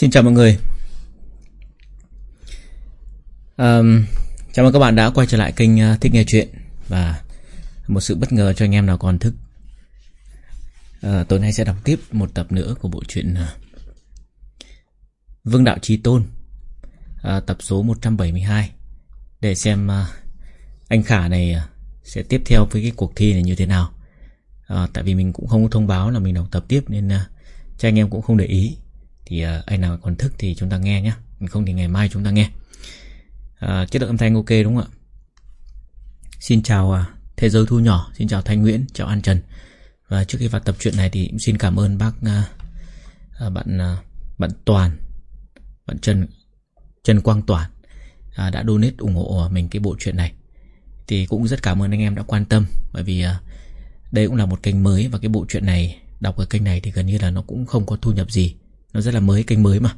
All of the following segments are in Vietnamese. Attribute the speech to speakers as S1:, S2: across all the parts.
S1: Xin chào mọi người. Um, Chào mừng các bạn đã quay trở lại kênh ờ, Thích Nghe Chuyện. Và một sự bất ngờ cho anh em nào còn thức. Uh, Tối nay sẽ đọc tiếp một tập nữa của bộ truyện uh, Vương Đạo Trí Tôn. Uh, Tập số 172 Để xem uh, anh Khả này uh, sẽ tiếp theo với cái cuộc thi này như thế nào. Uh, Tại vì mình cũng không có thông báo là mình đọc tập tiếp Nên uh, cho anh em cũng không để ý thì à, uh, anh nào còn thức thì chúng ta nghe nhé Không thì ngày mai chúng ta nghe. À, chất lượng âm thanh ok đúng không ạ? Xin chào à, Thế giới thu nhỏ. Xin chào Thanh Nguyễn Chào An Trần. Và trước khi vào tập truyện này thì cũng xin cảm ơn bác Bạn bạn Toàn Bạn Trần Trần Quang Toàn Đã donate ủng hộ mình cái bộ truyện này. Thì cũng rất cảm ơn anh em đã quan tâm Bởi vì đây cũng là một kênh mới Và cái bộ truyện này Đọc ở kênh này thì gần như là nó cũng không có thu nhập gì nó rất là mới kênh mới mà.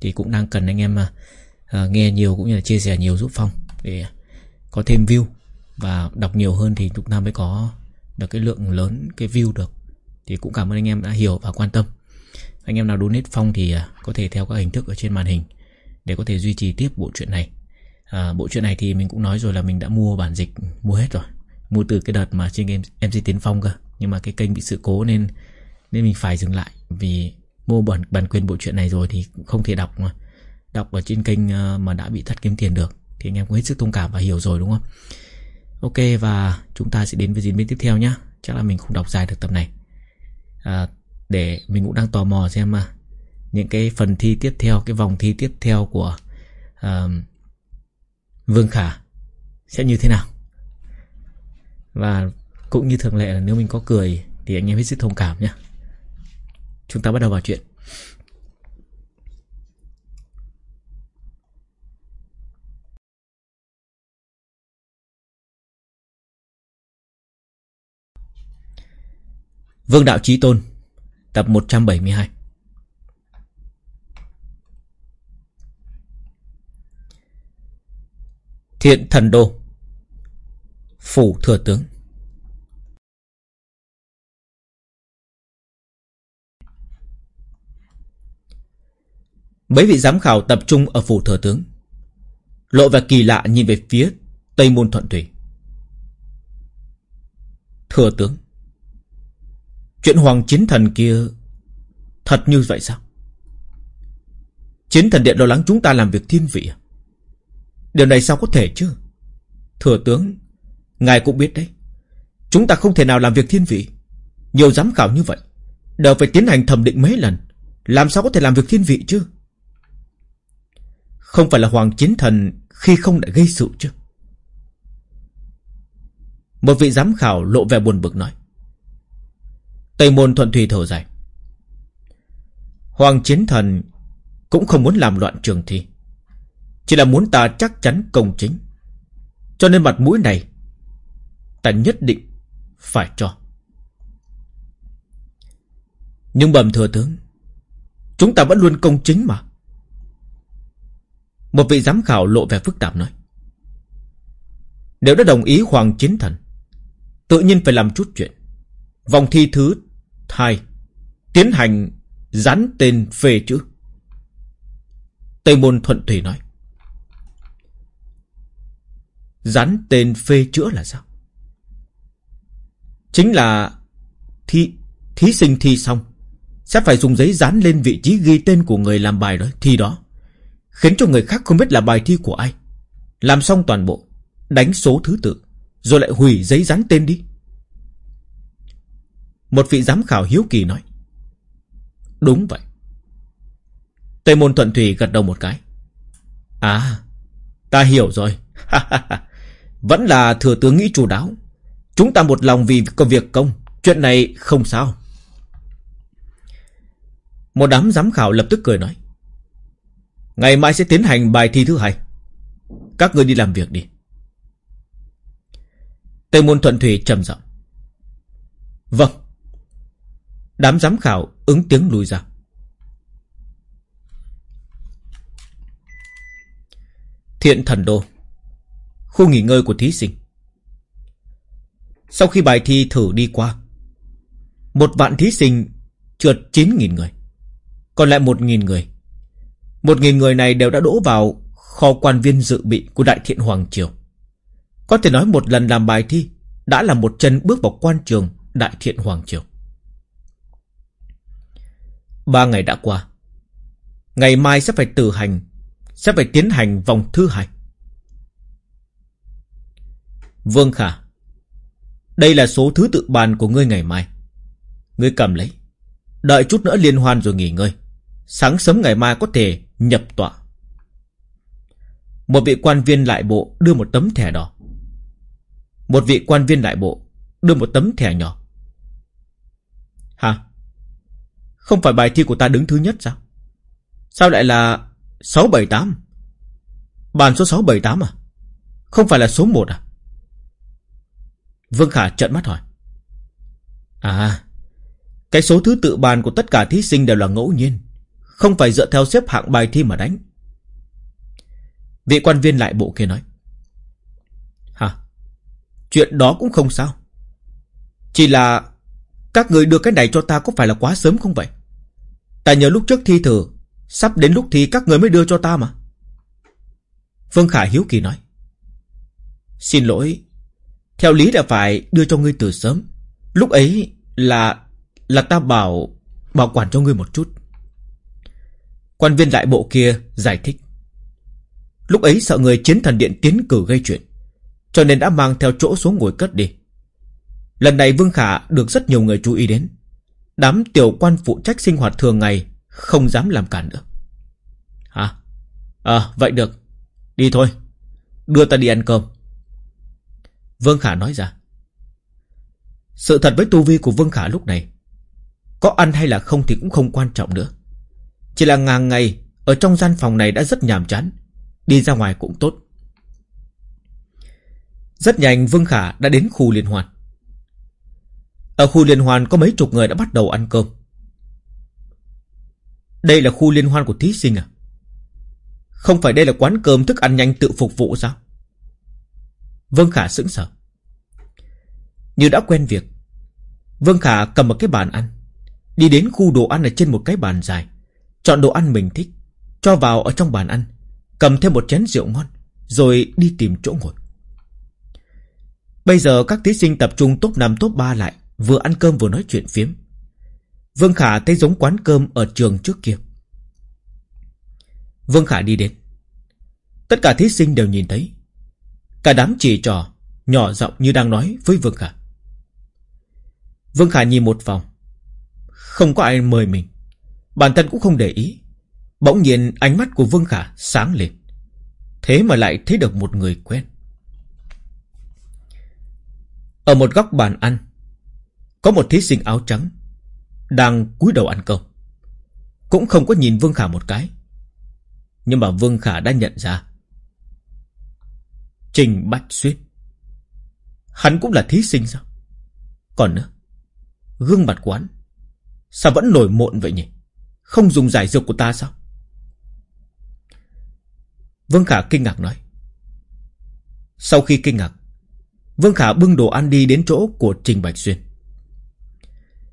S1: Thì cũng đang cần anh em uh, nghe nhiều cũng như là chia sẻ nhiều giúp Phong để có thêm view. Và đọc nhiều hơn thì chúng ta mới có được cái lượng lớn cái view được. Thì cũng cảm ơn anh em đã hiểu và quan tâm. Anh em nào donate Phong thì uh, có thể theo các hình thức ở trên màn hình để có thể duy trì tiếp bộ truyện này. À, bộ truyện này thì mình cũng nói rồi là mình đã mua bản dịch mua hết rồi. Mua từ cái đợt mà trên game MC Tiến Phong cơ. Nhưng mà cái kênh bị sự cố nên nên mình phải dừng lại vì mua bản bản quyền bộ truyện này rồi thì không thể đọc mà. Đọc ở trên kênh ờ, mà đã bị thất kiếm tiền được. Thì anh em cũng hết sức thông cảm và hiểu rồi đúng không? Ok và chúng ta sẽ đến với diễn biến tiếp theo nhé chắc là mình không đọc dài được tập này. À, để mình cũng đang tò mò xem mà những cái phần thi tiếp theo cái vòng thi tiếp theo của uh, Vương Khả sẽ như thế nào? Và cũng như thường lệ là nếu mình có cười thì anh em hết sức thông cảm nhé Chúng ta bắt đầu vào chuyện. Vương Đạo Chí Tôn, Tập 172 Thiện Thần Đô, Phủ Thừa Tướng. Mấy vị giám khảo tập trung ở phủ thừa tướng. Lộ vẻ kỳ lạ nhìn về phía Tây Môn Thuận Thủy. Thừa tướng, Chuyện Hoàng Chiến Thần kia Thật như vậy sao? Chiến thần điện lo lắng chúng ta làm việc thiên vị? À? Điều này sao có thể chứ? Thừa tướng, Ngài cũng biết đấy. Chúng ta không thể nào làm việc thiên vị. Nhiều giám khảo như vậy, Đều phải tiến hành thẩm định mấy lần. Làm sao có thể làm việc thiên vị chứ? Không phải là Hoàng Chiến Thần Khi không đã gây sự chứ? Một vị giám khảo lộ vẻ buồn bực nói. Tây môn thuận thủy thở dài. Hoàng Chiến Thần Cũng không muốn làm loạn trường thi. Chỉ là muốn ta chắc chắn công chính. Cho nên mặt mũi này Ta nhất định Phải cho. Nhưng bẩm thừa tướng, Chúng ta vẫn luôn công chính mà một vị giám khảo lộ vẻ phức tạp nói. Nếu đã đồng ý Hoàng Chiến Thần, tự nhiên phải làm chút chuyện. Vòng thi thứ hai, tiến hành dán tên phê chữ. Tây Môn Thuận Thủy nói. Dán tên phê chữa là sao? Chính là thi, thí sinh thi xong sẽ phải dùng giấy dán lên vị trí ghi tên của người làm bài đó, thi đó. Khiến cho người khác không biết là bài thi của ai. Làm xong toàn bộ, Đánh số thứ tự, Rồi lại hủy giấy dán tên đi. Một vị giám khảo hiếu kỳ nói, Đúng vậy. Tây môn thuận thủy gật đầu một cái À Ta hiểu rồi. Vẫn là thừa tướng nghĩ chủ đáo. Chúng ta một lòng vì có việc công, Chuyện này không sao. Một đám giám khảo lập tức cười nói Ngày mai sẽ tiến hành bài thi thứ hai. Các người đi làm việc đi. Tây môn thuận thủy trầm giọng. Vâng. Đám giám khảo ứng tiếng lùi ra. Thiện thần đô, Khu nghỉ ngơi của thí sinh. Sau khi bài thi thử đi qua, Một vạn thí sinh trượt 9.000 người, Còn lại 1.000 người một nghìn người này đều đã đỗ vào kho quan viên dự bị của Đại Thiện Hoàng Triều. Có thể nói một lần làm bài thi đã là một chân bước vào quan trường Đại Thiện Hoàng Triều. Ba ngày đã qua. Ngày mai sẽ phải tử hành, sẽ phải tiến hành vòng thứ hai. Vương Khả, đây là số thứ tự bàn của ngươi ngày mai. Ngươi cầm lấy, đợi chút nữa liên hoan rồi nghỉ ngơi. Sáng sớm ngày mai có thể nhập tọa. Một vị quan viên lại bộ đưa một tấm thẻ đỏ. Một vị quan viên lại bộ đưa một tấm thẻ nhỏ. Hả? Không phải bài thi của ta đứng thứ nhất sao? Sao lại là 678? Bàn số 678 à? Không phải là số 1 à? Vương Khả trợn mắt hỏi. À, cái số thứ tự bàn của tất cả thí sinh đều là ngẫu nhiên. Không phải dựa theo xếp hạng bài thi mà đánh. Vị quan viên lại bộ kia nói. Hả? Chuyện đó cũng không sao. Chỉ là các người đưa cái này cho ta có phải là quá sớm không vậy? Ta nhớ lúc trước thi thử, sắp đến lúc thi các người mới đưa cho ta mà. Phương Khả hiếu kỳ nói. Xin lỗi, theo lý là phải đưa cho ngươi từ sớm. Lúc ấy là là ta bảo bảo quản cho ngươi một chút. Quan viên đại bộ kia giải thích. Lúc ấy sợ người chiến thần điện tiến cử gây chuyện, cho nên đã mang theo chỗ xuống ngồi cất đi. Lần này Vương Khả được rất nhiều người chú ý đến. Đám tiểu quan phụ trách sinh hoạt thường ngày không dám làm cản nữa. Hả? À, vậy được. Đi thôi. Đưa ta đi ăn cơm. Vương Khả nói ra. Sự thật với tu vi của Vương Khả lúc này, có ăn hay là không thì cũng không quan trọng nữa. Chỉ là ngàn ngày ở trong gian phòng này đã rất nhàm chán, đi ra ngoài cũng tốt. Rất nhanh Vương Khả đã đến khu liên hoan. Ở khu liên hoan có mấy chục người đã bắt đầu ăn cơm. Đây là khu liên hoan của thí sinh à? Không phải đây là quán cơm thức ăn nhanh tự phục vụ sao? Vương Khả sững sờ. Như đã quen việc, Vương Khả cầm một cái bàn ăn, đi đến khu đồ ăn ở trên một cái bàn dài, chọn đồ ăn mình thích, cho vào ở trong bàn ăn, cầm thêm một chén rượu ngon, rồi đi tìm chỗ ngồi. Bây giờ các thí sinh tập trung top 5 top 3 lại, vừa ăn cơm vừa nói chuyện phiếm. Vương Khả thấy giống quán cơm ở trường trước kia. Vương Khả đi đến. Tất cả thí sinh đều nhìn thấy. Cả đám chỉ trò, nhỏ giọng như đang nói với Vương Khả. Vương Khả nhìn một vòng. Không có ai mời mình. Bản thân cũng không để ý. Bỗng nhiên ánh mắt của Vương Khả sáng lên. Thế mà lại thấy được một người quen. Ở một góc bàn ăn, có một thí sinh áo trắng đang cúi đầu ăn cơm. Cũng không có nhìn Vương Khả một cái. Nhưng mà Vương Khả đã nhận ra. Trình bách Xuyên. Hắn cũng là thí sinh sao? Còn nữa, gương mặt quán sao vẫn nổi mộn vậy nhỉ? Không dùng giải dược của ta sao? Vương Khả kinh ngạc nói. Sau khi kinh ngạc, Vương Khả bưng đồ ăn đi đến chỗ của Trình Bạch Xuyên.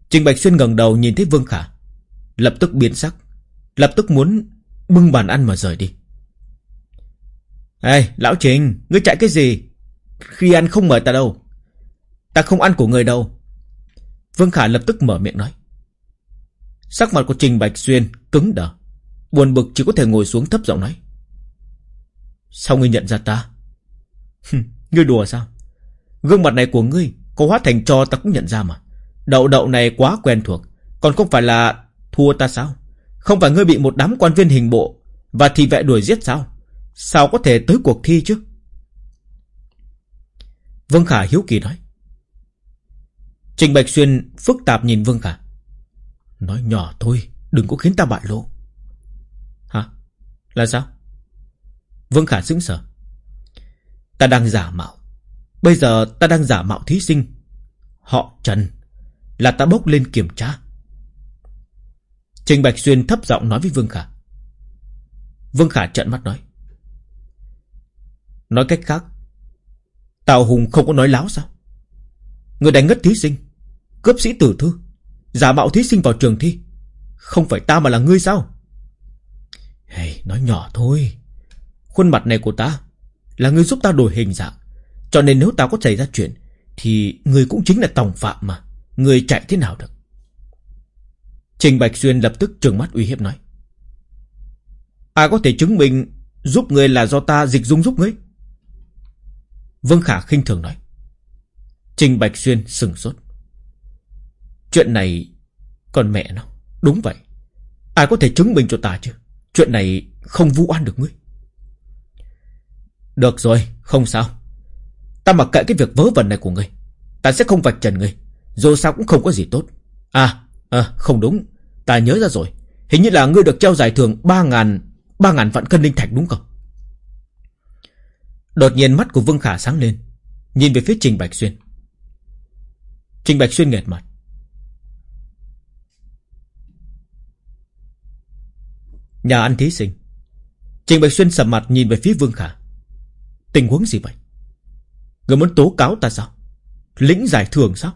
S1: Trình Bạch Xuyên ngẩng đầu nhìn thấy Vương Khả, lập tức biến sắc, lập tức muốn bưng bàn ăn mà rời đi. Ê, lão Trình, ngươi chạy cái gì? Khi ăn không mời ta đâu. Ta không ăn của người đâu. Vương Khả lập tức mở miệng nói. Sắc mặt của Trình Bạch Xuyên cứng đờ. Buồn bực chỉ có thể ngồi xuống thấp giọng nói. Sao ngươi nhận ra ta? ngươi đùa sao? Gương mặt này của ngươi có hóa thành cho ta cũng nhận ra mà. Đậu đậu này quá quen thuộc. Còn không phải là thua ta sao? Không phải ngươi bị một đám quan viên hình bộ và thị vệ đuổi giết sao? Sao có thể tới cuộc thi chứ? Vương Khả hiếu kỳ nói. Trình Bạch Xuyên phức tạp nhìn Vương Khả. Nói nhỏ thôi, đừng có khiến ta bại lộ. Hả? Là sao? Vương Khả sững sờ. Ta đang giả mạo. Bây giờ ta đang giả mạo thí sinh. Họ Trần. Là ta bốc lên kiểm tra. Trình Bạch Xuyên thấp giọng nói với Vương Khả. Vương Khả trợn mắt nói. Nói cách khác, Tào Hùng không có nói láo sao? Người đánh ngất thí sinh, cướp sĩ tử thư, giả mạo thí sinh vào trường thi. Không phải ta mà là ngươi sao? hey, Nói nhỏ thôi. Khuôn mặt này của ta Là ngươi giúp ta đổi hình dạng. Cho nên nếu ta có xảy ra chuyện Thì người cũng chính là tòng phạm mà. Người chạy thế nào được? Trình Bạch Xuyên lập tức trừng mắt uy hiếp nói. Ai có thể chứng minh Giúp người là do ta dịch dung giúp ngươi? Vương Khả khinh thường nói. Trình Bạch Xuyên sừng sốt. Chuyện này Còn mẹ nó Đúng vậy. Ai có thể chứng minh cho ta chứ? Chuyện này không vu oan được ngươi. Được rồi Không sao. Ta mặc kệ cái việc vớ vẩn này của ngươi. Ta sẽ không vạch trần ngươi. Dù sao cũng không có gì tốt. À, à không đúng. Ta nhớ ra rồi. Hình như là ngươi được treo giải thưởng ba ngàn ba ngàn vạn cân linh thạch đúng không? Đột nhiên mắt của Vương Khả sáng lên Nhìn về phía Trình Bạch Xuyên. Trình Bạch Xuyên nghẹt mặt. Nhà ăn thí sinh. Trình Bạch Xuyên sầm mặt nhìn về phía Vương Khả. Tình huống gì vậy? Người muốn tố cáo ta sao? Lĩnh giải thưởng sao?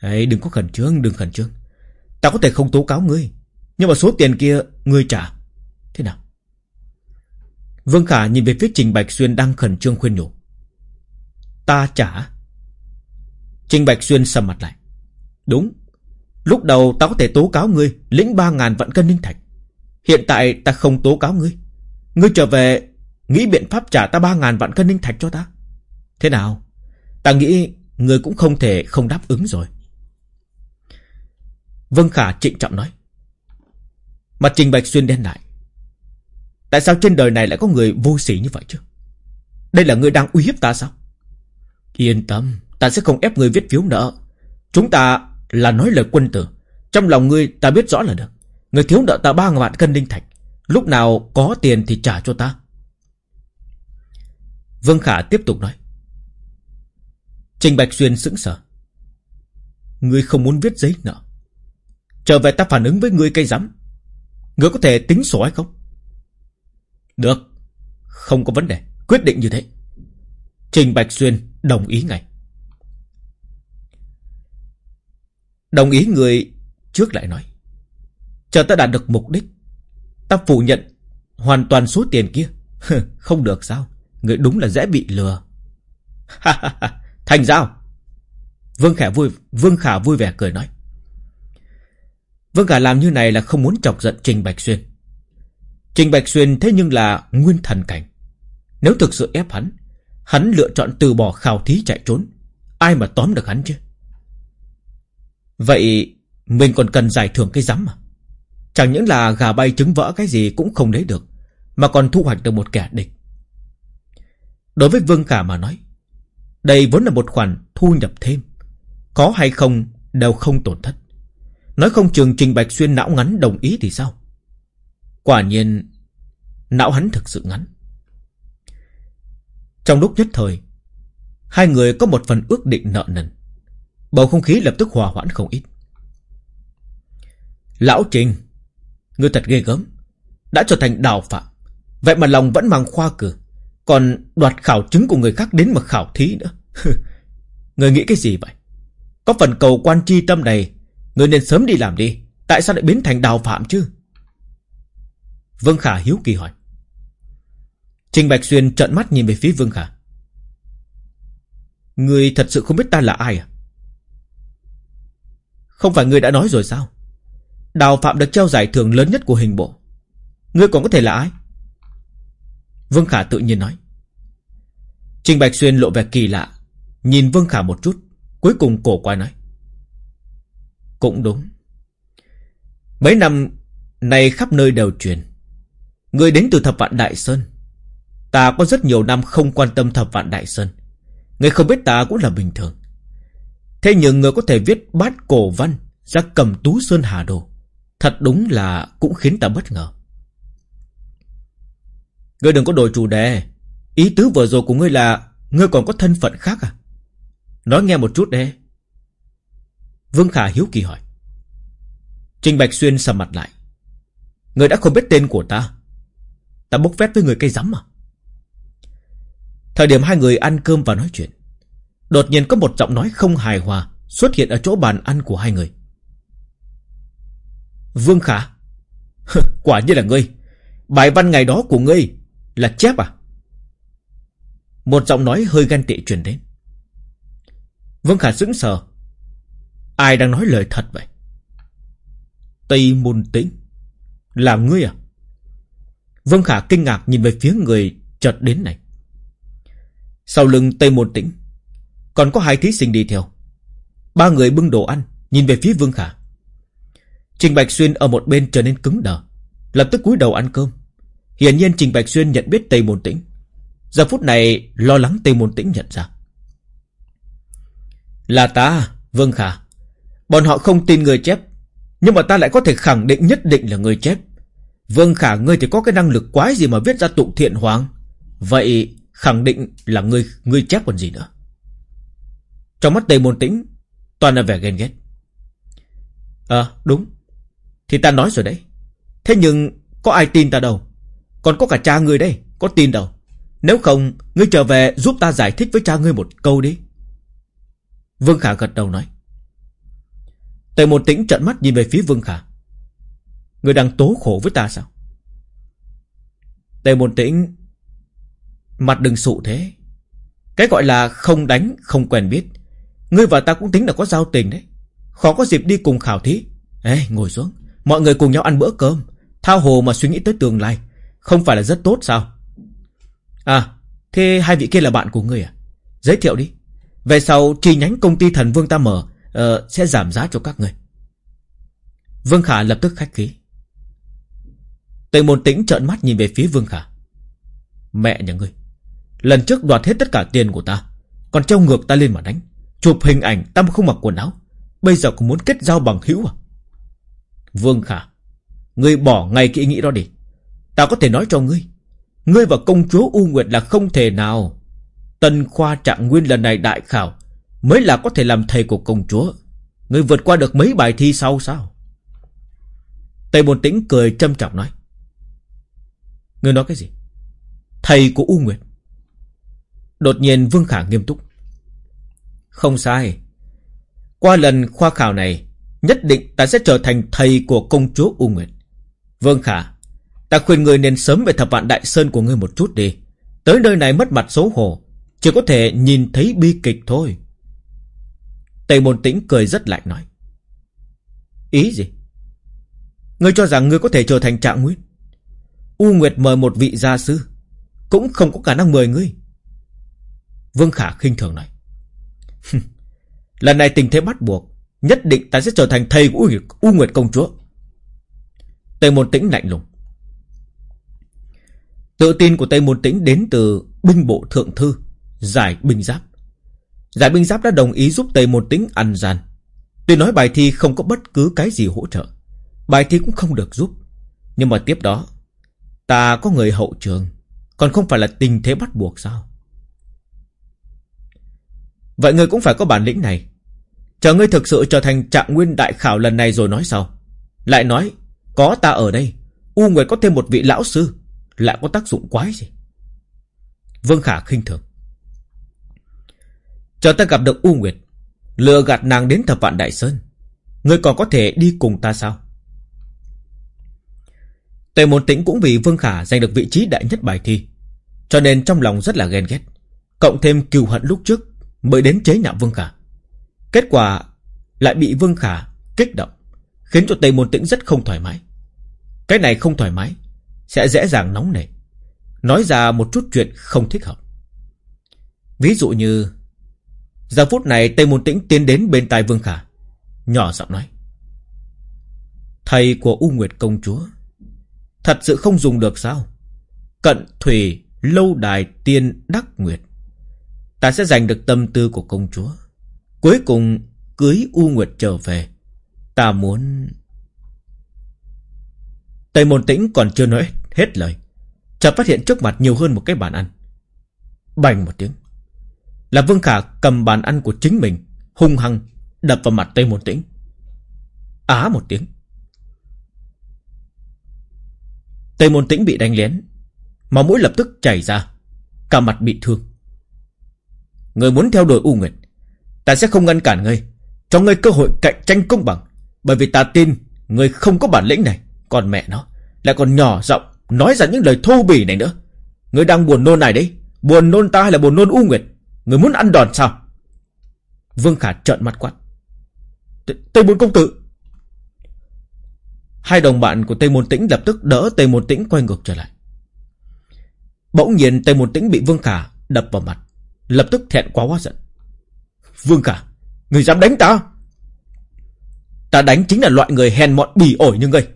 S1: Ê, đừng có khẩn trương Đừng khẩn trương. Ta có thể không tố cáo ngươi Nhưng mà số tiền kia ngươi trả. Thế nào? Vương Khả nhìn về phía Trình Bạch Xuyên đang khẩn trương khuyên nhủ. Ta trả. Trình Bạch Xuyên sầm mặt lại. Đúng. Lúc đầu ta có thể tố cáo ngươi Lĩnh ba ngàn vạn cân ninh thạch. Hiện tại ta không tố cáo ngươi. Ngươi trở về, Nghĩ biện pháp trả ta ba ngàn vạn cân ninh thạch cho ta. Thế nào? Ta nghĩ Ngươi cũng không thể không đáp ứng rồi. Vân Khả trịnh trọng nói. Mặt Trình Bạch Xuyên đen lại. Tại sao trên đời này lại có người vô sỉ như vậy chứ? Đây là người đang uy hiếp ta sao? Yên tâm, Ta sẽ không ép người viết phiếu nợ. Chúng ta là nói lời quân tử. Trong lòng ngươi ta biết rõ là được. Người thiếu nợ ta ba vạn cân linh thạch. Lúc nào có tiền thì trả cho ta. Vương Khả tiếp tục nói. Trình Bạch Xuyên sững sờ. Ngươi không muốn viết giấy nợ. Trở về ta phản ứng với ngươi cây rắm. Ngươi có thể tính sổ hay không? Được. Không có vấn đề. Quyết định như thế. Trình Bạch Xuyên đồng ý ngay. Đồng ý người trước lại nói. Chờ ta đạt được mục đích, Ta phủ nhận Hoàn toàn số tiền kia. Không được sao? Người đúng là dễ bị lừa. Thành giao Vương Khả vui, Vương Khả vui vẻ cười nói. Vương Khả làm như này là không muốn chọc giận Trình Bạch Xuyên. Trình Bạch Xuyên thế nhưng là nguyên thần cảnh. Nếu thực sự ép hắn Hắn lựa chọn từ bỏ khảo thí chạy trốn. Ai mà tóm được hắn chứ? Vậy Mình còn cần giải thưởng cái rắm mà Chẳng những là gà bay trứng vỡ cái gì cũng không lấy được, Mà còn thu hoạch được một kẻ địch. Đối với Vương Khả mà nói, Đây vốn là một khoản thu nhập thêm, Có hay không đều không tổn thất. Nói không trường Trình Bạch Xuyên não ngắn đồng ý thì sao? Quả nhiên, Não hắn thực sự ngắn. Trong lúc nhất thời, Hai người có một phần ước định nợ nần, Bầu không khí lập tức hòa hoãn không ít. Lão Trình Người thật ghê gớm. Đã trở thành đào phạm. Vậy mà lòng vẫn mang khoa cử. Còn đoạt khảo chứng của người khác đến mà khảo thí nữa. Người nghĩ cái gì vậy? Có phần cầu quan chi tâm này, Người nên sớm đi làm đi. Tại sao lại biến thành đào phạm chứ? Vương Khả hiếu kỳ hỏi. Trình Bạch Xuyên trợn mắt nhìn về phía Vương Khả. Người thật sự không biết ta là ai à? Không phải người đã nói rồi sao? Đào Phạm được treo giải thưởng lớn nhất của hình bộ. Ngươi còn có thể là ai? Vương Khả tự nhiên nói. Trình Bạch Xuyên lộ vẻ kỳ lạ, Nhìn Vương Khả một chút, Cuối cùng cổ quay nói. Cũng đúng. Mấy năm này khắp nơi đều truyền. Người đến từ thập vạn Đại Sơn. Ta có rất nhiều năm không quan tâm thập vạn Đại Sơn. Người không biết ta cũng là bình thường. Thế nhưng người có thể viết bát cổ văn Ra cầm tú sơn hà đồ. Thật đúng là cũng khiến ta bất ngờ. Ngươi đừng có đổi chủ đề. Ý tứ vừa rồi của ngươi là Ngươi còn có thân phận khác à? Nói nghe một chút đi. Vương Khả hiếu kỳ hỏi. Trình Bạch Xuyên sầm mặt lại. Ngươi đã không biết tên của ta. Ta bốc phét với người cây rắm à? Thời điểm hai người ăn cơm và nói chuyện, Đột nhiên có một giọng nói không hài hòa Xuất hiện ở chỗ bàn ăn của hai người. Vương Khả. Quả như là ngươi. Bài văn ngày đó của ngươi Là chép à? Một giọng nói hơi ganh tị truyền đến. Vương Khả sững sờ. Ai đang nói lời thật vậy? Tây Môn Tĩnh. Là ngươi à? Vương Khả kinh ngạc nhìn về phía người chợt đến này. Sau lưng Tây Môn Tĩnh, Còn có hai thí sinh đi theo. Ba người bưng đồ ăn, Nhìn về phía Vương Khả. Trình Bạch Xuyên ở một bên trở nên cứng đờ. Lập tức cúi đầu ăn cơm. Hiển nhiên Trình Bạch Xuyên nhận biết Tây Môn Tĩnh. Giờ phút này, lo lắng Tây Môn Tĩnh nhận ra. Là ta, Vương Khả. Bọn họ không tin người chép, Nhưng mà ta lại có thể khẳng định nhất định là người chép. Vương Khả, ngươi thì có cái năng lực quái gì mà viết ra tụng thiện hoàng? Vậy khẳng định là ngươi ngươi chép còn gì nữa? Trong mắt Tây Môn Tĩnh, Toàn là vẻ ghen ghét. Ờ đúng. Thì ta nói rồi đấy. Thế nhưng có ai tin ta đâu? Còn có cả cha ngươi đây, Có tin đâu? Nếu không, Ngươi trở về giúp ta giải thích với cha ngươi một câu đi. Vương Khả gật đầu nói. Tề một tĩnh trận mắt nhìn về phía Vương Khả. Ngươi đang tố khổ với ta sao? Tề một tĩnh Mặt đừng sụ thế. Cái gọi là không đánh, Không quen biết. Ngươi và ta cũng tính là có giao tình đấy. Khó có dịp đi cùng khảo thí. Ê, ngồi xuống. Mọi người cùng nhau ăn bữa cơm Thao hồ mà suy nghĩ tới tương lai. Không phải là rất tốt sao? À Thế hai vị kia là bạn của người à? Giới thiệu đi. Về sau chi nhánh công ty thần vương ta mở uh, Sẽ giảm giá cho các người. Vương Khả lập tức khách khí. Tề môn tĩnh trợn mắt nhìn về phía Vương Khả. Mẹ nhà ngươi Lần trước đoạt hết tất cả tiền của ta Còn treo ngược ta lên mà đánh Chụp hình ảnh ta không mặc quần áo Bây giờ cũng muốn kết giao bằng hữu à? Vương Khả, Ngươi bỏ ngay kỹ nghĩ đó đi. Ta có thể nói cho ngươi Ngươi và công chúa U Nguyệt là không thể nào. Tân khoa trạng nguyên lần này đại khảo Mới là có thể làm thầy của công chúa. Ngươi vượt qua được mấy bài thi sau sao? Tây Bồn Tĩnh cười trâm trọng nói. Ngươi nói cái gì? Thầy của U Nguyệt. Đột nhiên Vương Khả nghiêm túc. Không sai. Qua lần khoa khảo này Nhất định ta sẽ trở thành thầy của công chúa U Nguyệt. Vương Khả, Ta khuyên người nên sớm về thập vạn đại sơn của ngươi một chút đi. Tới nơi này mất mặt xấu hổ, Chỉ có thể nhìn thấy bi kịch thôi. Tây Môn Tĩnh cười rất lạnh nói. Ý gì? Ngươi cho rằng ngươi có thể trở thành trạng nguyên? U Nguyệt mời một vị gia sư, Cũng không có khả năng mời ngươi. Vương Khả khinh thường nói. Lần này tình thế bắt buộc Nhất định ta sẽ trở thành thầy của U Nguyệt công chúa. Tây Môn Tĩnh lạnh lùng. Tự tin của Tây Môn Tĩnh đến từ binh bộ thượng thư, Giải binh giáp. Giải binh giáp đã đồng ý giúp Tây Môn Tĩnh ăn gian. Tuy nói bài thi không có bất cứ cái gì hỗ trợ, Bài thi cũng không được giúp. Nhưng mà tiếp đó, Ta có người hậu trường, Còn không phải là tình thế bắt buộc sao? Vậy người cũng phải có bản lĩnh này. Chờ ngươi thực sự trở thành trạng nguyên đại khảo lần này rồi nói sao Lại nói, Có ta ở đây, U Nguyệt có thêm một vị lão sư, Lại có tác dụng quái gì? Vương Khả khinh thường. Chờ ta gặp được U Nguyệt, Lừa gạt nàng đến thập vạn Đại Sơn, Ngươi còn có thể đi cùng ta sao? Tề Môn Tĩnh cũng vì Vương Khả giành được vị trí đại nhất bài thi, Cho nên trong lòng rất là ghen ghét. Cộng thêm cừu hận lúc trước Mới đến chế nhạo Vương Khả. Kết quả lại bị Vương Khả kích động, Khiến cho tây Môn Tĩnh rất không thoải mái. Cái này không thoải mái, Sẽ dễ dàng nóng nảy. Nói ra một chút chuyện không thích hợp. Ví dụ như, Giờ phút này Tây Môn Tĩnh tiến đến bên tai Vương Khả, Nhỏ giọng nói, Thầy của U Nguyệt Công Chúa, Thật sự không dùng được sao? Cận Thủy, Lâu Đài, Tiên, Đắc Nguyệt, Ta sẽ giành được tâm tư của công chúa. Cuối cùng cưới U Nguyệt trở về. Ta muốn Tây Môn Tĩnh còn chưa nói hết lời. Chợt phát hiện trước mặt nhiều hơn một cái bàn ăn. Bành một tiếng. Là Vương Khả cầm bàn ăn của chính mình, Hung hăng đập vào mặt Tây Môn Tĩnh. Á một tiếng. Tây Môn Tĩnh bị đánh lén. Mà mũi lập tức chảy ra. Cả mặt bị thương. Người muốn theo đuổi U Nguyệt. Ta sẽ không ngăn cản ngươi. Cho ngươi cơ hội cạnh tranh công bằng. Bởi vì ta tin Ngươi không có bản lĩnh này. Còn mẹ nó, Lại còn nhỏ giọng
S2: Nói ra những lời thô bỉ này nữa. Người đang buồn nôn này đấy? Buồn nôn ta hay là buồn nôn U Nguyệt? Người muốn ăn đòn sao? Vương Khả trợn mặt quát. Tây Môn Công Tử! Hai đồng bạn của Tây Môn Tĩnh lập tức đỡ Tây Môn Tĩnh quay ngược trở lại. Bỗng nhiên Tây Môn Tĩnh bị Vương Khả đập vào mặt, Lập tức thẹn quá quá giận. Vương Khả Người dám đánh ta? Ta đánh chính là loại người hèn mọn bỉ ổi như ngươi.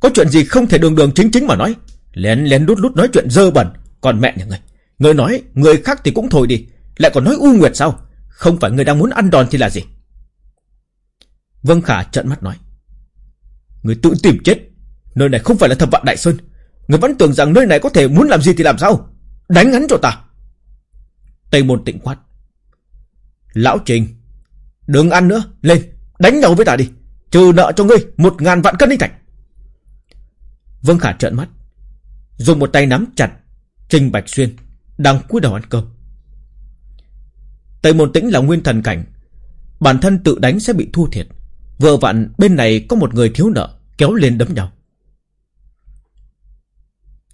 S2: Có chuyện gì không thể đường đường chính chính mà nói? Lén lén lút lút nói chuyện dơ bẩn, Còn mẹ nhà ngươi. Người nói, người khác thì cũng thôi đi. Lại còn nói u nguyệt sao? Không phải người đang muốn ăn đòn thì là gì? Vương Khả trợn mắt nói. Người tự tìm chết. Nơi này không phải là thập vạn Đại Sơn. Người vẫn tưởng rằng nơi này có thể muốn làm gì thì làm sao? Đánh hắn cho ta. Tây môn tịnh quát. Lão Trình, Đừng ăn nữa, Lên, Đánh nhau với ta đi, Trừ nợ cho ngươi Một ngàn vạn cân linh thạch Vương Khả trợn mắt, Dùng một tay nắm chặt Trình Bạch Xuyên Đang cúi đầu ăn cơm. Tây môn tĩnh là nguyên thần cảnh, Bản thân tự đánh sẽ bị thua thiệt. Vừa vặn bên này có một người thiếu nợ, Kéo lên đấm nhau.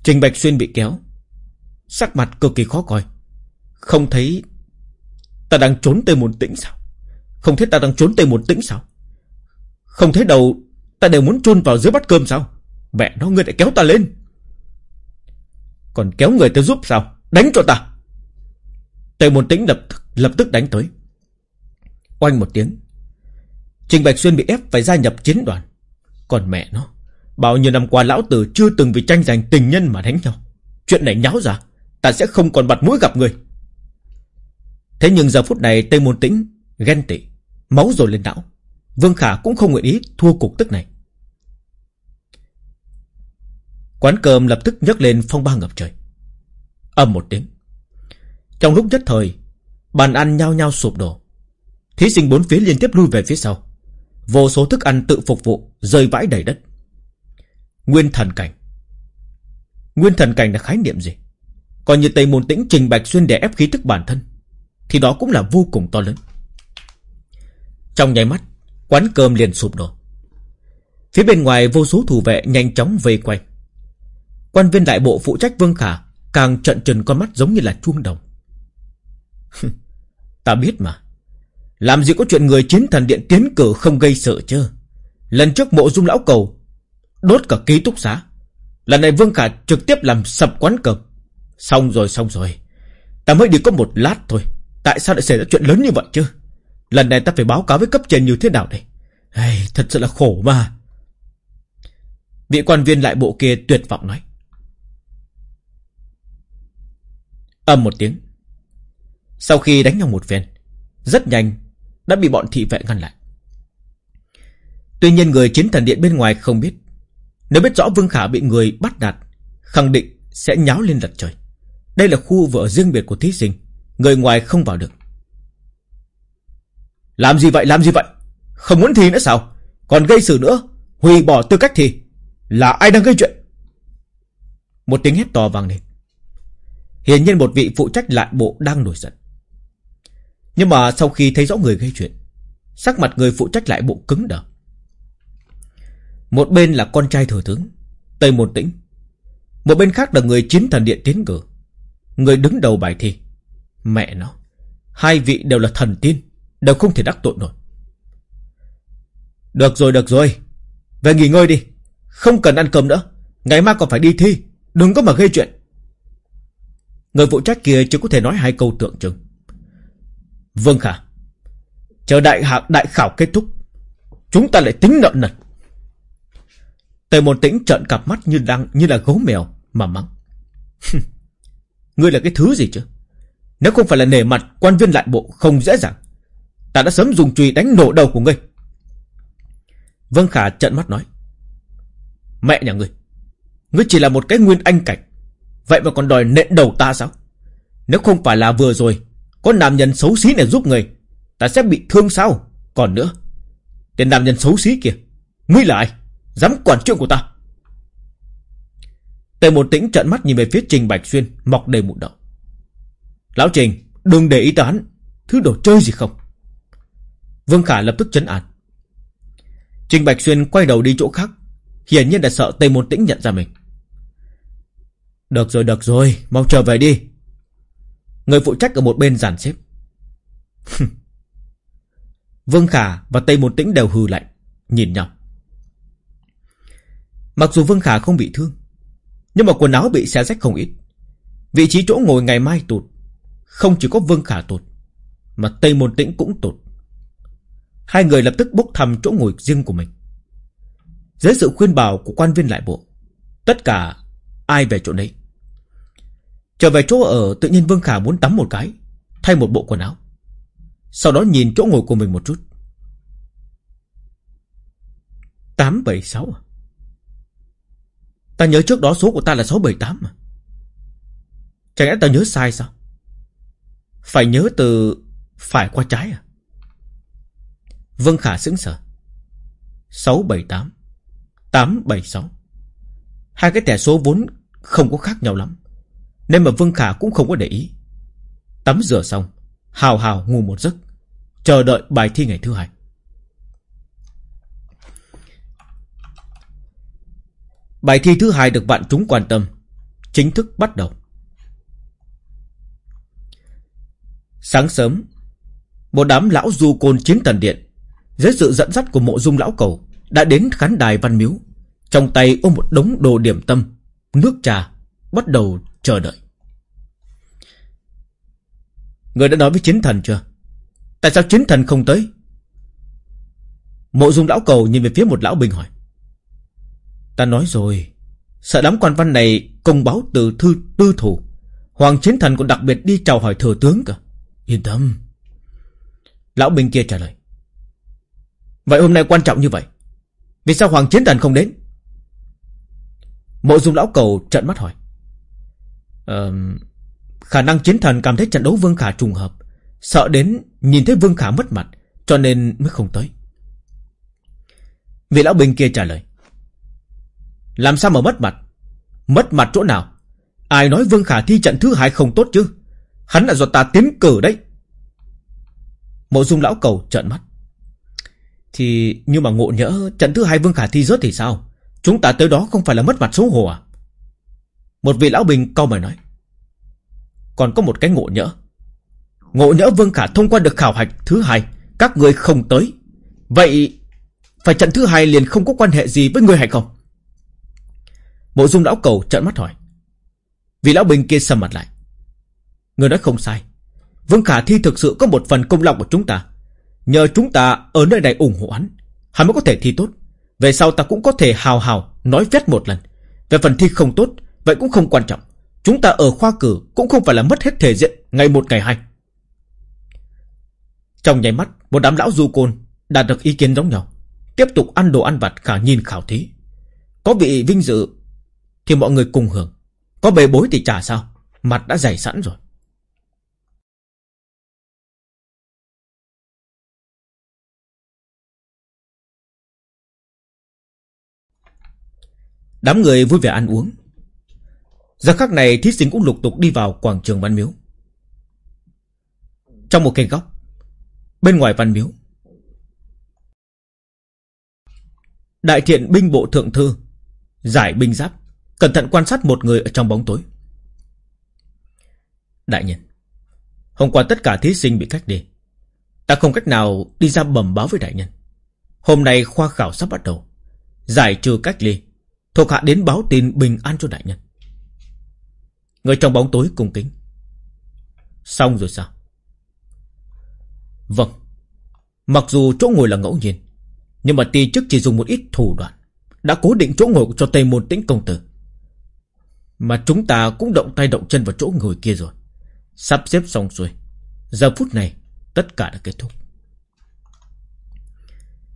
S2: Trình Bạch Xuyên bị kéo, Sắc mặt cực kỳ khó coi, Không thấy Ta đang trốn Tây Môn Tĩnh sao? Không thấy ta đang trốn Tây Môn Tĩnh sao? Không thấy đầu Ta đều muốn chôn vào dưới bát cơm sao? Mẹ nó ngươi lại kéo ta lên. Còn kéo người tới giúp sao? Đánh cho ta. Tây Môn Tĩnh lập, lập tức đánh tới. Oanh một tiếng. Trình Bạch Xuyên bị ép phải gia nhập chiến đoàn. Còn mẹ nó Bao nhiêu năm qua lão tử chưa từng vì tranh giành tình nhân mà đánh nhau. Chuyện này nháo ra Ta sẽ không còn mặt mũi gặp người. Thế nhưng giờ phút này Tây Môn Tĩnh Ghen tị, Máu rồi lên não. Vương Khả cũng không nguyện ý thua cục tức này. Quán cơm lập tức nhấc lên phong ba ngập trời. Âm một tiếng. Trong lúc nhất thời, Bàn ăn nhao nhao sụp đổ. Thí sinh bốn phía liên tiếp lui về phía sau. Vô số thức ăn tự phục vụ Rơi vãi đầy đất. Nguyên thần cảnh. Nguyên thần cảnh là khái niệm gì? Còn như Tây Môn Tĩnh trình bạch xuyên để ép khí tức bản thân. Thì đó cũng là vô cùng to lớn. Trong nháy mắt, Quán cơm liền sụp đổ. Phía bên ngoài vô số thủ vệ nhanh chóng vây quanh. Quan viên đại bộ phụ trách Vương Khả Càng trận trần con mắt giống như là chuông đồng. Ta biết mà. Làm gì có chuyện người chiến thần điện tiến cử không gây sợ chứ? Lần trước mộ dung lão cầu Đốt cả ký túc xá. Lần này Vương Khả trực tiếp làm sập quán cơm. Xong rồi xong rồi. Ta mới đi có một lát thôi. Tại sao lại xảy ra chuyện lớn như vậy chứ? Lần này ta phải báo cáo với cấp trên như thế nào đây? Hey, Thật sự là khổ mà. Vị quan viên lại bộ kia tuyệt vọng nói. Âm một tiếng. Sau khi đánh nhau một phen Rất nhanh Đã bị bọn thị vệ ngăn lại. Tuy nhiên người chiến thần điện bên ngoài không biết. Nếu biết rõ Vương Khả bị người bắt đạt Khẳng định sẽ nháo lên lật trời. Đây là khu vợ riêng biệt của thí sinh. Người ngoài không vào được. Làm gì vậy? Làm gì vậy? Không muốn thi nữa sao? Còn gây sự nữa? Hủy bỏ tư cách thi Là ai đang gây chuyện? Một tiếng hét to vang lên. Hiển nhiên một vị phụ trách lại bộ đang nổi giận. Nhưng mà sau khi thấy rõ người gây chuyện, Sắc mặt người phụ trách lại bộ cứng đờ. Một bên là con trai thừa tướng, Tây Môn Tĩnh. Một bên khác là người chiến thần điện tiến cử. Người đứng đầu bài thi. Mẹ nó. Hai vị đều là thần tiên, Đều không thể đắc tội nổi. Được rồi được rồi. Về nghỉ ngơi đi. Không cần ăn cơm nữa. Ngày mai còn phải đi thi. Đừng có mà gây chuyện. Người phụ trách kia chỉ có thể nói hai câu tượng trưng. Vâng khả, Chờ đại hạ, đại khảo kết thúc, Chúng ta lại tính nợ nần. Tề môn tĩnh trợn cặp mắt như đang, như là gấu mèo mà mắng. Ngươi là cái thứ gì chứ? Nếu không phải là nề mặt quan viên lại bộ không dễ dàng, ta đã sớm dùng chùy đánh nổ đầu của ngươi. Vân Khả trợn mắt nói. Mẹ nhà ngươi, ngươi chỉ là một cái nguyên anh cảnh, vậy mà còn đòi nện đầu ta sao? Nếu không phải là vừa rồi, có nam nhân xấu xí này giúp người, ta sẽ bị thương sao? Còn nữa, tên nam nhân xấu xí kia, ngươi là ai? Dám quản chuyện của ta Tề một tĩnh trợn mắt nhìn về phía Trình Bạch Xuyên Mọc đầy mụn đậu Lão Trình đừng để ý tới hắn Thứ đồ chơi gì không Vương Khả lập tức chấn an Trình Bạch Xuyên quay đầu đi chỗ khác Hiển nhiên là sợ tây Môn Tĩnh nhận ra mình Được rồi, được rồi, mau trở về đi. Người phụ trách ở một bên giàn xếp. Vương Khả và Tây Môn Tĩnh đều hừ lạnh, nhìn nhau. Mặc dù Vương Khả không bị thương, nhưng mà quần áo bị xé rách không ít. Vị trí chỗ ngồi ngày mai tụt, không chỉ có Vương Khả tụt, mà Tây Môn Tĩnh cũng tụt. Hai người lập tức bốc thăm chỗ ngồi riêng của mình. Dưới sự khuyên bảo của quan viên lại bộ, tất cả ai về chỗ đấy. Trở về chỗ ở tự nhiên Vương Khả muốn tắm một cái, thay một bộ quần áo. Sau đó nhìn chỗ ngồi của mình một chút. 876 à? Ta nhớ trước đó số của ta là 678 mà. Chẳng lẽ ta nhớ sai sao? Phải nhớ từ phải qua trái à? Vân Khả sững sờ. 678 876 Hai cái thẻ số vốn không có khác nhau lắm, Nên mà Vương Khả cũng không có để ý. Tắm rửa xong, Hào hào ngủ một giấc, Chờ đợi bài thi ngày thứ hai. Bài thi thứ hai được bạn chúng quan tâm, Chính thức bắt đầu. Sáng sớm, Một đám lão du côn chiến thần điện Dưới sự dẫn dắt của mộ dung lão cầu Đã đến khán đài văn miếu. Trong tay ôm một đống đồ điểm tâm, Nước trà Bắt đầu chờ đợi. Người đã nói với chiến thần chưa? Tại sao chiến thần không tới? Mộ dung lão cầu nhìn về phía một lão bình hỏi. Ta nói rồi, Sợ đám quan văn này công báo từ thư, tư thủ. Hoàng chiến thần còn đặc biệt đi chào hỏi thừa tướng cả Yên tâm. Lão binh kia trả lời. Vậy hôm nay quan trọng như vậy Vì sao Hoàng chiến thần không đến? Mộ dung lão cầu trận mắt hỏi. Ờ, Khả năng chiến thần cảm thấy trận đấu Vương Khả trùng hợp Sợ đến nhìn thấy Vương Khả mất mặt Cho nên mới không tới. Vị lão binh kia trả lời. Làm sao mà mất mặt? Mất mặt chỗ nào? Ai nói Vương Khả thi trận thứ hai không tốt chứ? Hắn là do ta tiến cử đấy. Mộ dung lão cầu trợn mắt. Thì nhưng mà ngộ nhỡ, Trận thứ hai Vương Khả thi rớt thì sao? Chúng ta tới đó không phải là mất mặt xấu hổ à? Một vị lão bình câu mày nói. Còn có một cái ngộ nhỡ. Ngộ nhỡ Vương Khả thông qua được khảo hạch thứ hai, Các người không tới. Vậy Phải trận thứ hai liền không có quan hệ gì với người hay không? Mộ dung lão cầu trợn mắt hỏi. Vị lão bình kia sầm mặt lại. Người nói không sai. Vương Khả Thi thực sự có một phần công lao của chúng ta. Nhờ chúng ta ở nơi này ủng hộ hắn Hắn mới có thể thi tốt. Về sau ta cũng có thể hào hào Nói vét một lần. Về phần thi không tốt, Vậy cũng không quan trọng. Chúng ta ở khoa cử Cũng không phải là mất hết thể diện Ngày một ngày hai. Trong nháy mắt, Một đám lão du côn Đạt được ý kiến giống nhau. Tiếp tục ăn đồ ăn vặt khả nhìn khảo thí. Có vị vinh dự Thì mọi người cùng hưởng. Có bề bối thì chả sao. Mặt đã dày sẵn rồi. Đám người vui vẻ ăn uống. Giờ khắc này, thí sinh cũng lục tục đi vào quảng trường văn miếu. Trong một cây góc, Bên ngoài văn miếu, Đại thiện binh bộ thượng thư Giải binh giáp, Cẩn thận quan sát một người ở trong bóng tối. Đại nhân, Hôm qua tất cả thí sinh bị cách đi. Ta không cách nào đi ra bẩm báo với đại nhân. Hôm nay khoa khảo sắp bắt đầu, Giải trừ cách ly. Thuộc hạ đến báo tin bình an cho đại nhân. Người trong bóng tối cung kính. Xong rồi sao? Vâng. Mặc dù chỗ ngồi là ngẫu nhiên, Nhưng mà ti chức chỉ dùng một ít thủ đoạn, Đã cố định chỗ ngồi cho Tây Môn Tĩnh Công Tử. Mà chúng ta cũng động tay động chân vào chỗ ngồi kia rồi. Sắp xếp xong xuôi, Giờ phút này Tất cả đã kết thúc.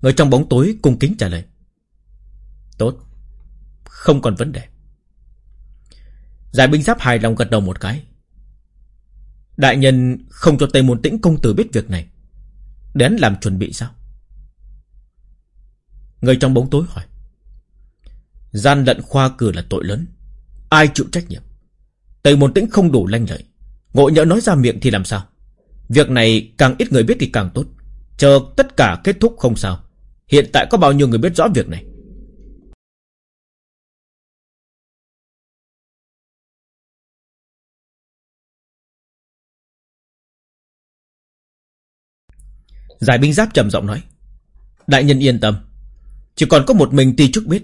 S2: Người trong bóng tối cung kính trả lời. Tốt không còn vấn đề. Giải binh giáp hài lòng gật đầu một cái. Đại nhân không cho Tây Môn Tĩnh công tử biết việc này. Đến làm chuẩn bị sao? Người trong bóng tối hỏi. Gian lận khoa cử là tội lớn. Ai chịu trách nhiệm? Tây Môn Tĩnh không đủ lanh lợi. Ngộ nhỡ nói ra miệng thì làm sao? Việc này càng ít người biết thì càng tốt. Chờ tất cả kết thúc không sao. Hiện tại có bao nhiêu người biết rõ việc này? Giải binh giáp trầm giọng nói. Đại nhân yên tâm. Chỉ còn có một mình ti chức biết.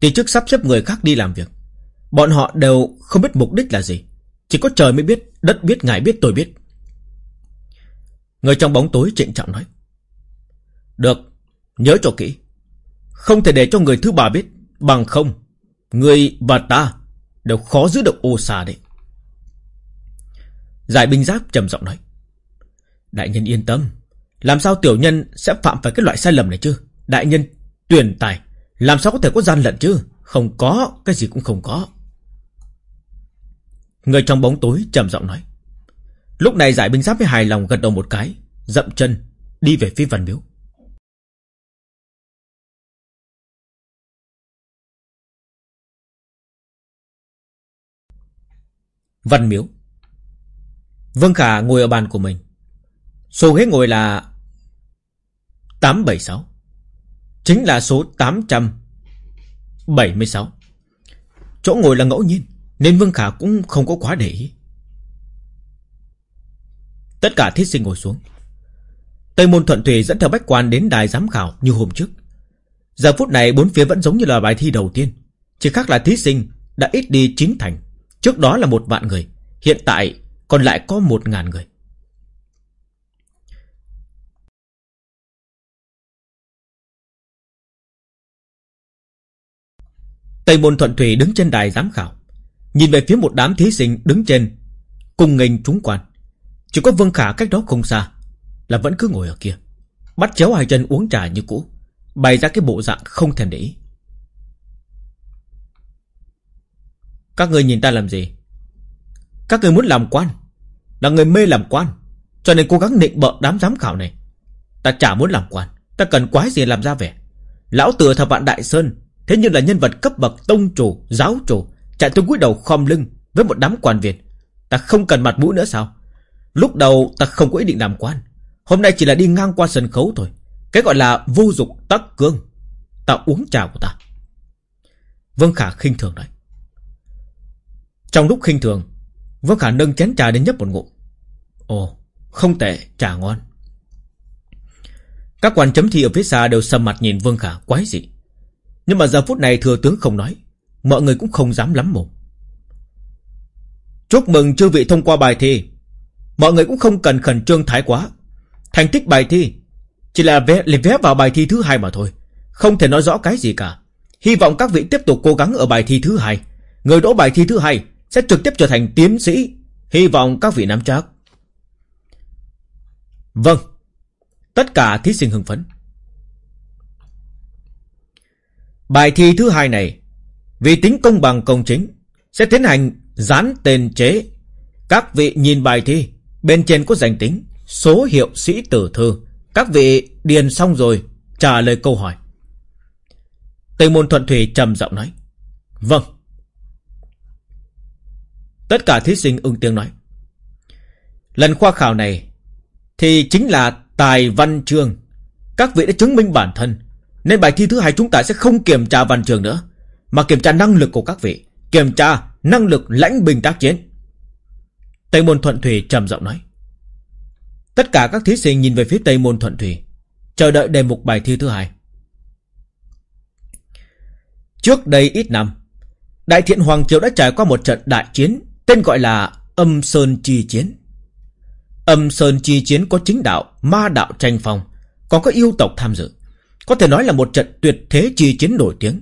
S2: Ti chức sắp xếp người khác đi làm việc. Bọn họ đều không biết mục đích là gì. Chỉ có trời mới biết, đất biết, ngài biết, tôi biết. Người trong bóng tối trịnh trọng nói. Được, nhớ cho kỹ. Không thể để cho người thứ ba biết. Bằng không, người và ta đều khó giữ được ô xa đấy. Giải binh giáp trầm giọng nói. Đại nhân yên tâm. Làm sao tiểu nhân sẽ phạm phải cái loại sai lầm này chứ? Đại nhân tuyển tài. Làm sao có thể có gian lận chứ? Không có, cái gì cũng không có. Người trong bóng tối trầm giọng nói. Lúc này giải binh giáp với hài lòng gật đầu một cái, dậm chân, đi về phía văn miếu. Văn miếu Vương Khả ngồi ở bàn của mình. Số ghế ngồi là 876. Chính là số 876. Chỗ ngồi là ngẫu nhiên, nên Vương Khả cũng không có quá để ý. Tất cả thí sinh ngồi xuống. Tây môn thuận thủy dẫn theo bách quan đến đài giám khảo như hôm trước. Giờ phút này bốn phía vẫn giống như là bài thi đầu tiên. Chỉ khác là thí sinh đã ít đi chín thành. Trước đó là một vạn người. Hiện tại còn lại có một ngàn người. Tây môn thuận thủy đứng trên đài giám khảo. Nhìn về phía một đám thí sinh đứng trên, Cùng nghênh trúng quan. Chỉ có Vương Khả cách đó không xa, Là vẫn cứ ngồi ở kia. Bắt chéo hai chân uống trà như cũ, Bày ra cái bộ dạng không thèm để ý. Các người nhìn ta làm gì? Các người muốn làm quan, Là người mê làm quan, Cho nên cố gắng nịnh bợ đám giám khảo này. Ta chả muốn làm quan, Ta cần quái gì làm ra vẻ. Lão tử thập vạn đại sơn Thế nhưng là nhân vật cấp bậc tông chủ, giáo chủ Chạy tới cúi đầu khom lưng Với một đám quan viên Ta không cần mặt mũi nữa sao? Lúc đầu ta không có ý định làm quan. Hôm nay chỉ là đi ngang qua sân khấu thôi. Cái gọi là vô dục tắc cương. Ta uống trà của ta. Vương Khả khinh thường nói. Trong lúc khinh thường Vương Khả nâng chén trà đến nhấp một ngụm. Ồ không tệ trà ngon. Các quan chấm thi ở phía xa đều sầm mặt nhìn Vương Khả quái dị. Nhưng mà giờ phút này thừa tướng không nói. Mọi người cũng không dám lắm mồm. Chúc mừng chư vị thông qua bài thi. Mọi người cũng không cần khẩn trương thái quá. Thành tích bài thi Chỉ là vé, vé vào bài thi thứ hai mà thôi. Không thể nói rõ cái gì cả. Hy vọng các vị tiếp tục cố gắng ở bài thi thứ hai. Người đỗ bài thi thứ hai Sẽ trực tiếp trở thành tiến sĩ. Hy vọng các vị nắm chắc. Vâng. Tất cả thí sinh hưng phấn. Bài thi thứ hai này, vì tính công bằng công chính, Sẽ tiến hành dán tên chế. Các vị nhìn bài thi, Bên trên có danh tính, Số hiệu sĩ tử thư. Các vị điền xong rồi, Trả lời câu hỏi. Tây môn thuận thủy trầm giọng nói Vâng. Tất cả thí sinh ưng tiếng nói, Lần khoa khảo này Thì chính là tài văn chương. Các vị đã chứng minh bản thân nên bài thi thứ hai chúng ta sẽ không kiểm tra văn trường nữa mà kiểm tra năng lực của các vị, kiểm tra năng lực lãnh bình tác chiến. Tây môn thuận thủy trầm giọng nói. Tất cả các thí sinh nhìn về phía Tây môn thuận thủy, chờ đợi đề mục bài thi thứ hai. Trước đây ít năm, Đại thiện Hoàng Triều đã trải qua một trận đại chiến tên gọi là Âm Sơn Chi Chiến. Âm Sơn Chi Chiến có chính đạo, ma đạo tranh phong, còn có yêu tộc tham dự. Có thể nói là một trận tuyệt thế chi chiến nổi tiếng.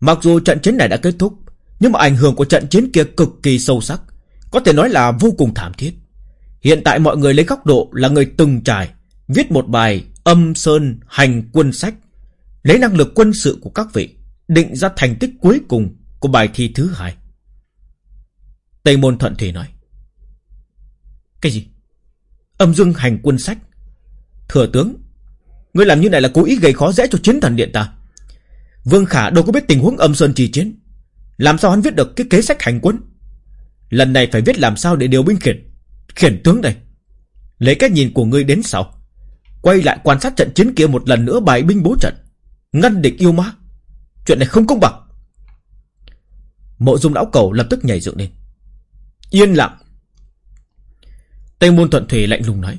S2: Mặc dù trận chiến này đã kết thúc, nhưng mà ảnh hưởng của trận chiến kia cực kỳ sâu sắc, có thể nói là vô cùng thảm thiết. Hiện tại mọi người lấy góc độ là người từng trải, viết một bài âm sơn hành quân sách, lấy năng lực quân sự của các vị, định ra thành tích cuối cùng của bài thi thứ hai. Tây Môn Thuận Thủy nói. Cái gì? Âm dương hành quân sách? Thừa tướng, ngươi làm như này là cố ý gây khó dễ cho chiến thần điện ta. Vương Khả đâu có biết tình huống âm sơn trì chiến. Làm sao hắn viết được cái kế sách hành quân? Lần này phải viết làm sao để điều binh khiển Khiển tướng đây? Lấy cái nhìn của ngươi đến sau. Quay lại quan sát trận chiến kia một lần nữa bài binh bố trận. Ngăn địch yêu ma. Chuyện này không công bằng. Mộ dung lão cầu lập tức nhảy dựng lên. Yên lặng. Tây môn thuận thủy lạnh lùng nói.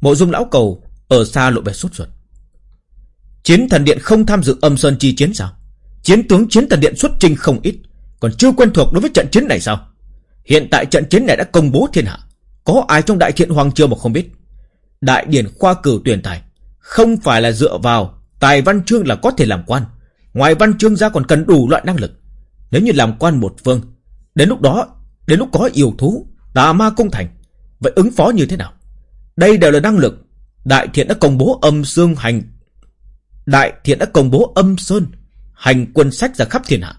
S2: Mộ dung lão cầu ở xa lộ vẻ sốt ruột. Chiến thần điện không tham dự âm sơn chi chiến sao? Chiến tướng chiến thần điện xuất trình không ít, Còn chưa quen thuộc đối với trận chiến này sao? Hiện tại trận chiến này đã công bố thiên hạ. Có ai trong đại thiện hoàng triều mà không biết? Đại điển khoa cử tuyển tài, Không phải là dựa vào Tài văn chương là có thể làm quan. Ngoài văn chương ra còn cần đủ loại năng lực. Nếu như làm quan một phương, Đến lúc đó, Đến lúc có yêu thú, Tà ma công thành, Vậy ứng phó như thế nào? Đây đều là năng lực Đại thiện đã công bố âm dương hành, Đại thiện đã công bố âm sơn, Hành quân sách ra khắp thiên hạ.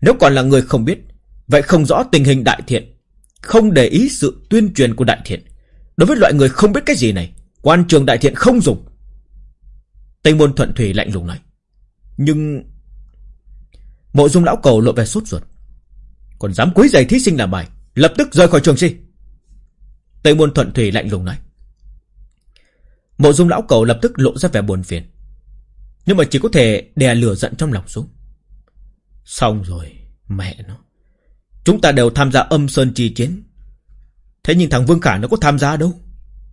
S2: Nếu còn là người không biết, Vậy không rõ tình hình đại thiện. Không để ý sự tuyên truyền của đại thiện. Đối với loại người không biết cái gì này, Quan trường đại thiện không dùng. Tây môn thuận thủy lạnh lùng nói. Nhưng Mộ dung lão cầu lộ vẻ sốt ruột. Còn dám quấy giày thí sinh làm bài, Lập tức rời khỏi trường si Tây môn thuận thủy lạnh lùng nói. Mộ dung lão cầu lập tức lộ ra vẻ buồn phiền. Nhưng mà chỉ có thể đè lửa giận trong lòng xuống. Xong rồi, Mẹ nó. Chúng ta đều tham gia âm sơn chi chiến. Thế nhưng thằng Vương Khả nó có tham gia đâu?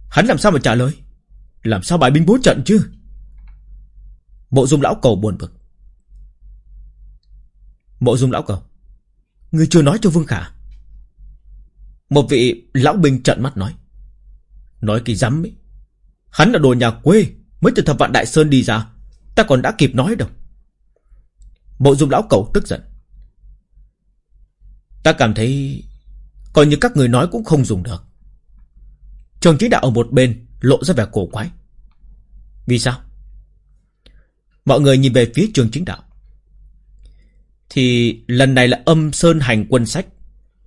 S2: Hắn làm sao mà trả lời? Làm sao bài binh bố trận chứ? Mộ dung lão cầu buồn bực. Mộ dung lão cầu Ngươi chưa nói cho Vương Khả. Một vị lão binh trận mắt nói. Nói kỳ dám ấy. Hắn là đồ nhà quê, Mới từ thập vạn đại sơn đi ra. Ta còn đã kịp nói đâu. Mộ dung lão cầu tức giận. Ta cảm thấy Coi như các người nói cũng không dùng được. Trường chính đạo ở một bên Lộ ra vẻ cổ quái. Vì sao? Mọi người nhìn về phía trường chính đạo. Thì lần này là âm sơn hành quân sách.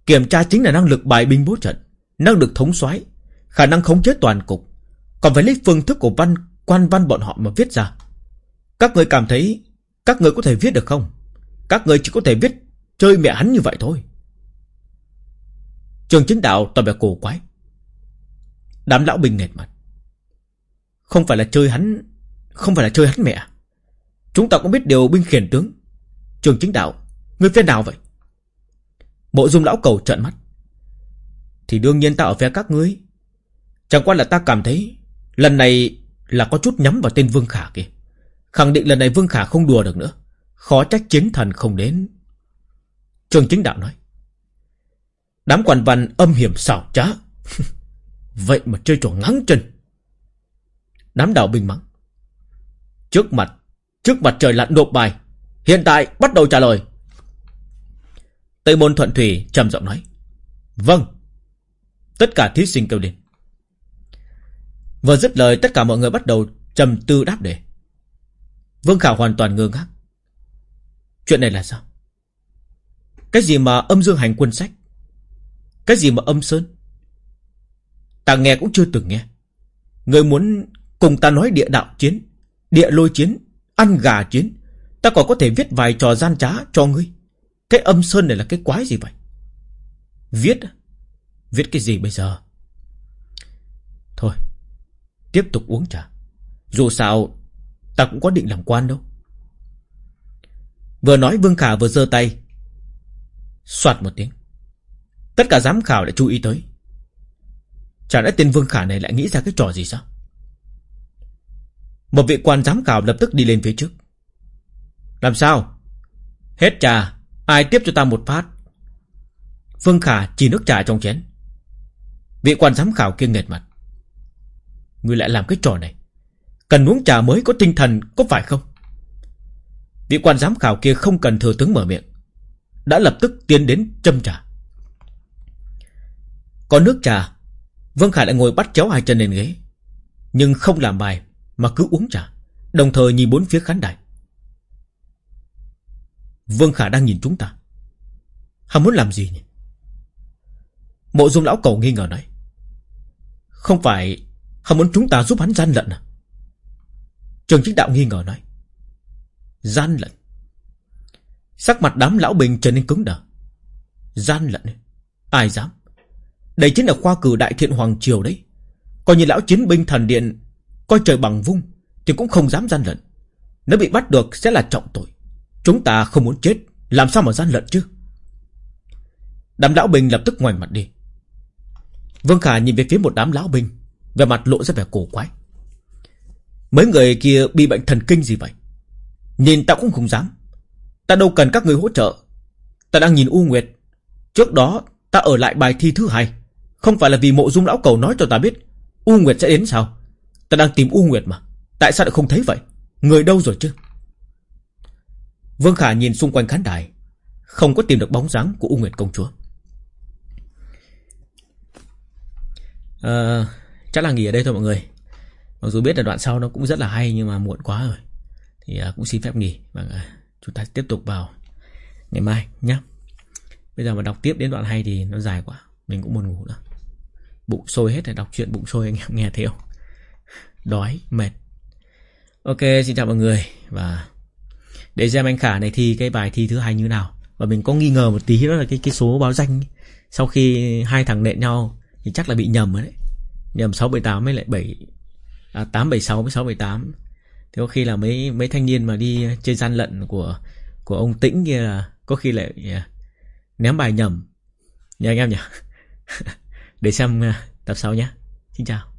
S2: Kiểm tra chính là năng lực bài binh bố trận, Năng lực thống soái, Khả năng khống chế toàn cục. Còn phải lấy phương thức của văn, quan văn bọn họ mà viết ra. Các người cảm thấy, Các người có thể viết được không? Các người chỉ có thể viết Chơi mẹ hắn như vậy thôi. Trường chính đạo tỏ vẻ cổ quái. Đám lão bình nghẹt mặt. Không phải là chơi hắn, Không phải là chơi hắn mẹ. Chúng ta cũng biết điều binh khiển tướng. Trường chính đạo, Người phe nào vậy? Bộ dung lão cầu trợn mắt. Thì đương nhiên ta ở phe các ngươi. Chẳng qua là ta cảm thấy Lần này là có chút nhắm vào tên Vương Khả kia. Khẳng định lần này Vương Khả không đùa được nữa. Khó trách chiến thần không đến. Trường chính đạo nói. Đám quan văn âm hiểm xảo trá. Vậy mà chơi trò ngắn chân. Đám đạo bình mắng. Trước mặt Trước mặt trời lặn nộp bài. Hiện tại bắt đầu trả lời. Tây môn thuận thủy trầm giọng nói. Vâng. Tất cả thí sinh kêu lên Vừa dứt lời, tất cả mọi người bắt đầu trầm tư đáp đề. Vương Khả hoàn toàn ngơ ngác. Chuyện này là sao? Cái gì mà âm dương hành quân sách? Cái gì mà âm sơn? Ta nghe cũng chưa từng nghe. Người muốn cùng ta nói địa đạo chiến, Địa lôi chiến, Ăn gà chiến, Ta còn có thể viết vài trò gian trá cho ngươi. Cái âm sơn này là cái quái gì vậy? Viết Viết cái gì bây giờ? Thôi Tiếp tục uống trà. Dù sao, Ta cũng có định làm quan đâu. Vừa nói Vương Khả vừa giơ tay. Xoạt một tiếng. Tất cả giám khảo lại chú ý tới. Chả lẽ tên Vương Khả này lại nghĩ ra cái trò gì sao? Một vị quan giám khảo lập tức đi lên phía trước. Làm sao? Hết trà, Ai tiếp cho ta một phát? Vương Khả chỉ nước trà trong chén. Vị quan giám khảo kia nghệt mặt. Người lại làm cái trò này. Cần uống trà mới có tinh thần, Có phải không? Vị quan giám khảo kia không cần thừa tướng mở miệng. Đã lập tức tiến đến châm trà. Có nước trà. Vương Khải lại ngồi bắt chéo hai chân lên ghế. Nhưng không làm bài, Mà cứ uống trà. Đồng thời nhìn bốn phía khán đài. Vương Khả đang nhìn chúng ta. Hắn muốn làm gì nhỉ? Mộ dung lão cầu nghi ngờ nói. Không phải Hắn muốn chúng ta giúp hắn gian lận à? Trường chính đạo nghi ngờ nói. Gian lận. Sắc mặt đám lão bình trở nên cứng đờ. Gian lận. Ai dám? Đây chính là khoa cử đại thiện hoàng triều đấy. Coi như lão chiến binh thần điện, Coi trời bằng vung, Thì cũng không dám gian lận. Nếu bị bắt được sẽ là trọng tội. Chúng ta không muốn chết, Làm sao mà gian lận chứ? Đám lão bình lập tức ngoảnh mặt đi. Vương Khả nhìn về phía một đám lão binh về mặt lộ ra vẻ cổ quái. Mấy người kia bị bệnh thần kinh gì vậy? Nhìn ta cũng không dám. Ta đâu cần các người hỗ trợ. Ta đang nhìn U Nguyệt. Trước đó ta ở lại bài thi thứ hai. Không phải là vì mộ dung lão cầu nói cho ta biết U Nguyệt sẽ đến sao? Ta đang tìm U Nguyệt mà. Tại sao lại không thấy vậy? Người đâu rồi chứ? Vương Khả nhìn xung quanh khán đài. Không có tìm được bóng dáng của U Nguyệt công chúa. À, Chắc là nghỉ ở đây thôi mọi người. Mặc dù biết là đoạn sau nó cũng rất là hay Nhưng mà muộn quá rồi. Thì à, cũng xin phép nghỉ Và à, chúng ta tiếp tục vào ngày mai nhé Bây giờ mà đọc tiếp đến đoạn hay thì nó dài quá. Mình cũng buồn ngủ nữa. Bụng sôi hết rồi đọc chuyện bụng sôi anh em nghe theo Đói, mệt. Ok, xin chào mọi người. Và để xem anh Khả này thi cái bài thi thứ hai như nào. Và mình có nghi ngờ một tí đó là cái cái số báo danh Sau khi hai thằng nện nhau Thì chắc là bị nhầm rồi đấy. Nhầm 678 với lại 7 à, 876 với 678 Thì có khi là mấy mấy thanh niên mà đi à, chơi gian lận của của ông Tĩnh kia là Có khi lại à, ném bài nhầm. Nha anh em nhỉ? Để xem à, tập sau nhé. Xin chào.